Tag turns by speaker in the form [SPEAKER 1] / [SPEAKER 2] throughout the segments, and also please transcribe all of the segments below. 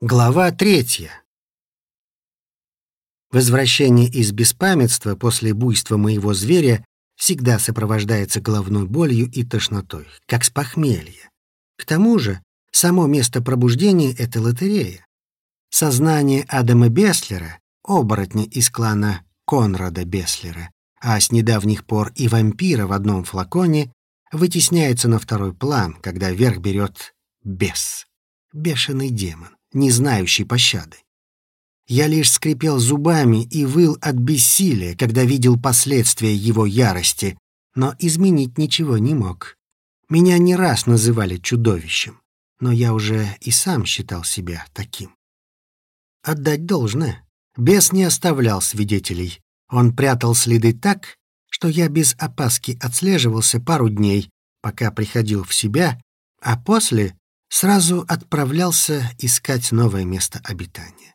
[SPEAKER 1] Глава третья. Возвращение из беспамятства после буйства моего зверя всегда сопровождается головной болью и тошнотой, как с похмелья. К тому же, само место пробуждения — это лотерея. Сознание Адама Беслера, оборотня из клана Конрада Беслера, а с недавних пор и вампира в одном флаконе, вытесняется на второй план, когда верх берет бес, бешеный демон не знающий пощады. Я лишь скрипел зубами и выл от бессилия, когда видел последствия его ярости, но изменить ничего не мог. Меня не раз называли чудовищем, но я уже и сам считал себя таким. Отдать должное. Бес не оставлял свидетелей. Он прятал следы так, что я без опаски отслеживался пару дней, пока приходил в себя, а после сразу отправлялся искать новое место обитания.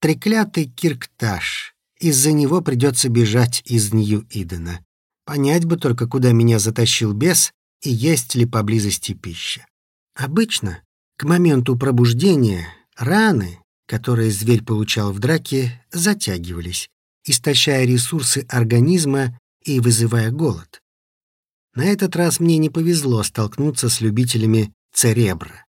[SPEAKER 1] Треклятый Киркташ. Из-за него придется бежать из Нью-Идена. Понять бы только, куда меня затащил бес и есть ли поблизости пища. Обычно, к моменту пробуждения, раны, которые зверь получал в драке, затягивались, истощая ресурсы организма и вызывая голод. На этот раз мне не повезло столкнуться с любителями церебра.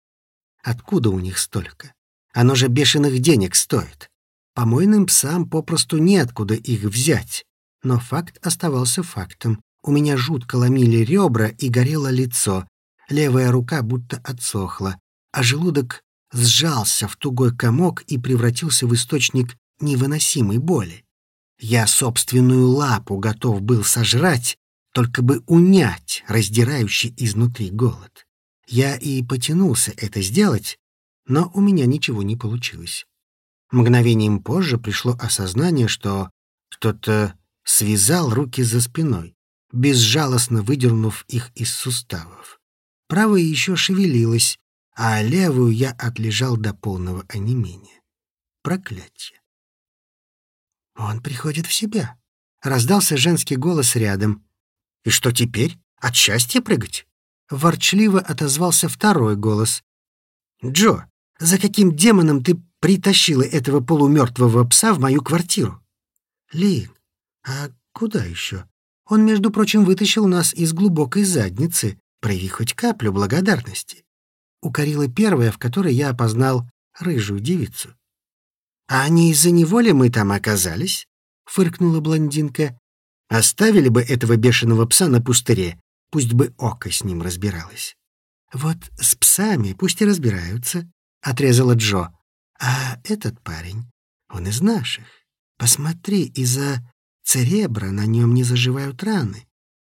[SPEAKER 1] Откуда у них столько? Оно же бешеных денег стоит. Помойным псам попросту неоткуда их взять. Но факт оставался фактом. У меня жутко ломили ребра и горело лицо. Левая рука будто отсохла, а желудок сжался в тугой комок и превратился в источник невыносимой боли. Я собственную лапу готов был сожрать, только бы унять раздирающий изнутри голод. Я и потянулся это сделать, но у меня ничего не получилось. Мгновением позже пришло осознание, что кто-то связал руки за спиной, безжалостно выдернув их из суставов. Правая еще шевелилась, а левую я отлежал до полного онемения. Проклятие. Он приходит в себя. Раздался женский голос рядом. И что теперь? От счастья прыгать? Ворчливо отозвался второй голос. «Джо, за каким демоном ты притащила этого полумертвого пса в мою квартиру?» «Лин, а куда еще? Он, между прочим, вытащил нас из глубокой задницы. Прояви хоть каплю благодарности». Укорила первая, в которой я опознал рыжую девицу. «А не из-за него ли мы там оказались?» — фыркнула блондинка. «Оставили бы этого бешеного пса на пустыре, Пусть бы око с ним разбиралось. «Вот с псами пусть и разбираются», — отрезала Джо. «А этот парень, он из наших. Посмотри, из-за церебра на нем не заживают раны.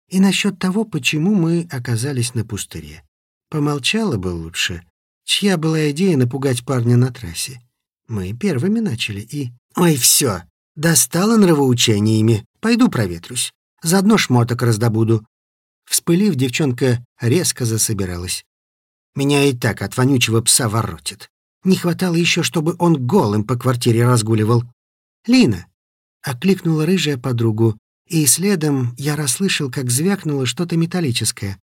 [SPEAKER 1] И насчет того, почему мы оказались на пустыре. Помолчала бы лучше. Чья была идея напугать парня на трассе? Мы первыми начали и... Ой, все, достала нравоучениями. Пойду проветрюсь. Заодно шмоток раздобуду. Вспылив, девчонка резко засобиралась. Меня и так от вонючего пса воротит. Не хватало еще, чтобы он голым по квартире разгуливал. «Лина!» — окликнула рыжая подругу, и следом я расслышал, как звякнуло что-то металлическое.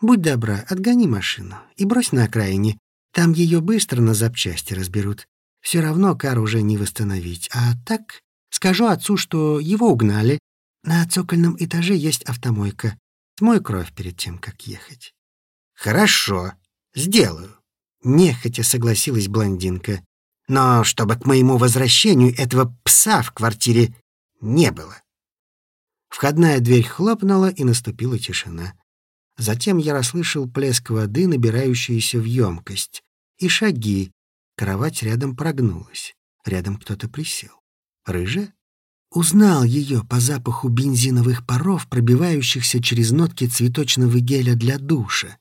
[SPEAKER 1] «Будь добра, отгони машину и брось на окраине. Там ее быстро на запчасти разберут. Все равно кар уже не восстановить. А так скажу отцу, что его угнали. На цокольном этаже есть автомойка. Смой кровь перед тем, как ехать. Хорошо, сделаю. Нехотя согласилась блондинка. Но чтобы к моему возвращению этого пса в квартире не было. Входная дверь хлопнула, и наступила тишина. Затем я расслышал плеск воды, набирающийся в емкость, и шаги. Кровать рядом прогнулась. Рядом кто-то присел. Рыжая? Узнал ее по запаху бензиновых паров, пробивающихся через нотки цветочного геля для душа.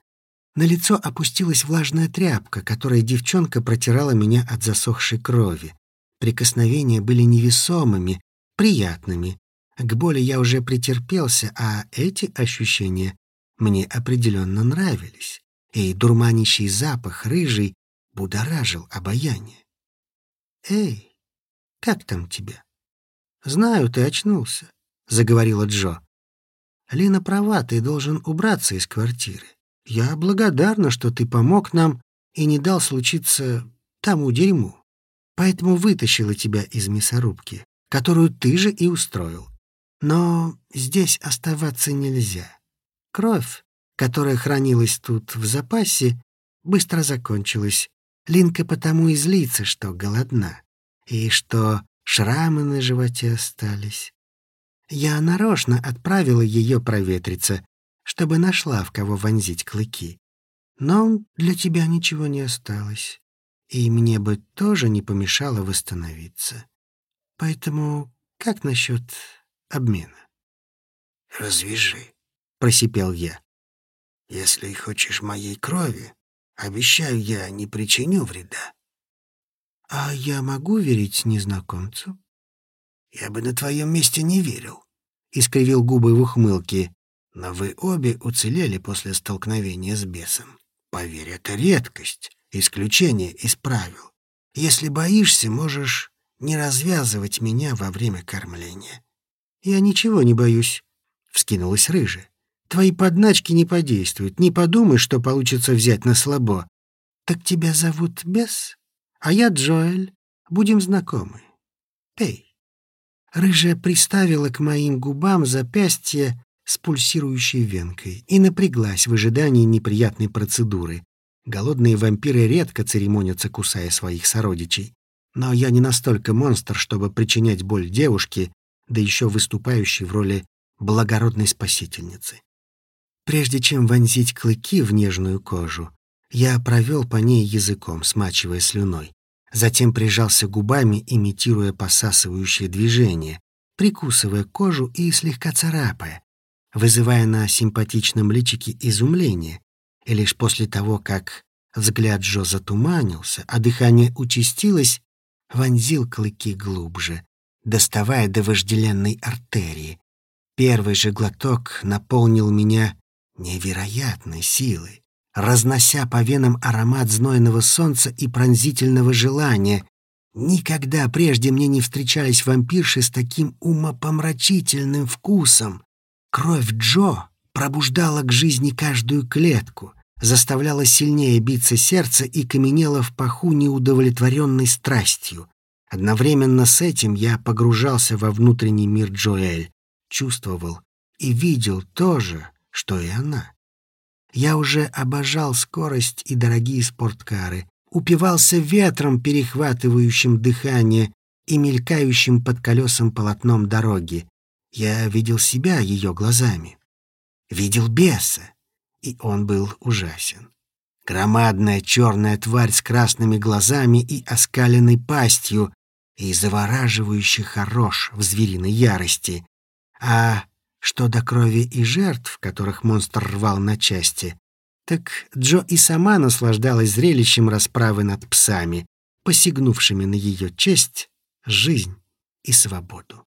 [SPEAKER 1] На лицо опустилась влажная тряпка, которой девчонка протирала меня от засохшей крови. Прикосновения были невесомыми, приятными. К боли я уже претерпелся, а эти ощущения мне определенно нравились. И дурманящий запах рыжий будоражил обаяние. «Эй, как там тебя?» «Знаю, ты очнулся», — заговорила Джо. «Лина права, ты должен убраться из квартиры. Я благодарна, что ты помог нам и не дал случиться тому дерьму». поэтому вытащила тебя из мясорубки, которую ты же и устроил. Но здесь оставаться нельзя. Кровь, которая хранилась тут в запасе, быстро закончилась. Линка потому и злится, что голодна, и что шрамы на животе остались. Я нарочно отправила ее проветриться, чтобы нашла, в кого вонзить клыки. Но для тебя ничего не осталось, и мне бы тоже не помешало восстановиться. Поэтому как насчет обмена?
[SPEAKER 2] «Развяжи», —
[SPEAKER 1] просипел я.
[SPEAKER 2] «Если хочешь моей крови, обещаю, я не причиню вреда».
[SPEAKER 1] «А я могу верить незнакомцу?»
[SPEAKER 2] «Я бы на твоем месте не верил», —
[SPEAKER 1] искривил губы в ухмылке.
[SPEAKER 2] «Но вы обе уцелели после столкновения с бесом. Поверь, это редкость, исключение из правил. Если боишься, можешь не развязывать меня во время кормления».
[SPEAKER 1] «Я ничего не боюсь», — вскинулась рыжая. «Твои подначки не подействуют. Не подумай, что получится взять на слабо. Так тебя зовут Бес, а я Джоэль. Будем знакомы. Пей». Рыжая приставила к моим губам запястье с пульсирующей венкой и напряглась в ожидании неприятной процедуры. Голодные вампиры редко церемонятся, кусая своих сородичей. Но я не настолько монстр, чтобы причинять боль девушке, да еще выступающей в роли благородной спасительницы. Прежде чем вонзить клыки в нежную кожу, я провел по ней языком, смачивая слюной. Затем прижался губами, имитируя посасывающее движение, прикусывая кожу и слегка царапая, вызывая на симпатичном личике изумление. И лишь после того, как взгляд Джо затуманился, а дыхание участилось, вонзил клыки глубже, доставая до вожделенной артерии. Первый же глоток наполнил меня невероятной силой, разнося по венам аромат знойного солнца и пронзительного желания. Никогда прежде мне не встречались вампирши с таким умопомрачительным вкусом. Кровь Джо пробуждала к жизни каждую клетку, заставляла сильнее биться сердце и каменела в паху неудовлетворенной страстью. Одновременно с этим я погружался во внутренний мир Джоэль, чувствовал и видел то же, что и она. Я уже обожал скорость и дорогие спорткары, упивался ветром, перехватывающим дыхание и мелькающим под колесом полотном дороги. Я видел себя ее глазами. Видел беса, и он был ужасен. Громадная черная тварь с красными глазами и оскаленной пастью, и завораживающе хорош в звериной ярости. А что до крови и жертв, которых монстр рвал на части, так Джо и сама наслаждалась зрелищем расправы над псами, посягнувшими на ее честь, жизнь и свободу.